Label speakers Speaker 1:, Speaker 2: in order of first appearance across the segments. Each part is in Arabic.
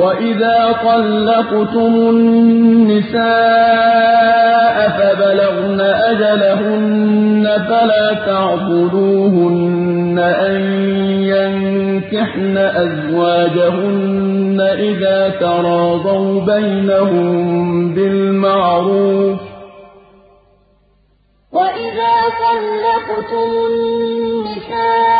Speaker 1: وَإِذَا طَلَّقْتُمُ النِّسَاءَ فَبَلَغْنَ أَجَلَهُنَّ فَلَا تَعْضُلُوهُنَّ أَن يَنكِحْنَ أَزْوَاجَهُنَّ إِذَا تَرَاضَوْا بَيْنَهُم بِالْمَعْرُوفِ ۗ
Speaker 2: وَإِذَا طَلَّقْتُمُ النِّسَاءَ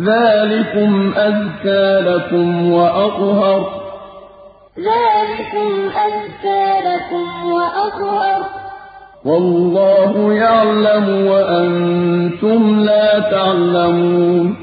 Speaker 1: ذَٰلِكُمْ أَزْكَىٰ لَكُمْ وَأَطْهَرُ ۗ.
Speaker 2: ذَٰلِكُمْ أَزْكَىٰ لَكُمْ وَأَطْهَرُ ۗ.
Speaker 1: وَاللَّهُ يَعْلَمُ وَأَنتُمْ لَا تَعْلَمُونَ.